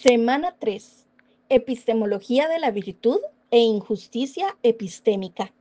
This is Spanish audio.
Semana 3. Epistemología de la virtud e injusticia epistémica.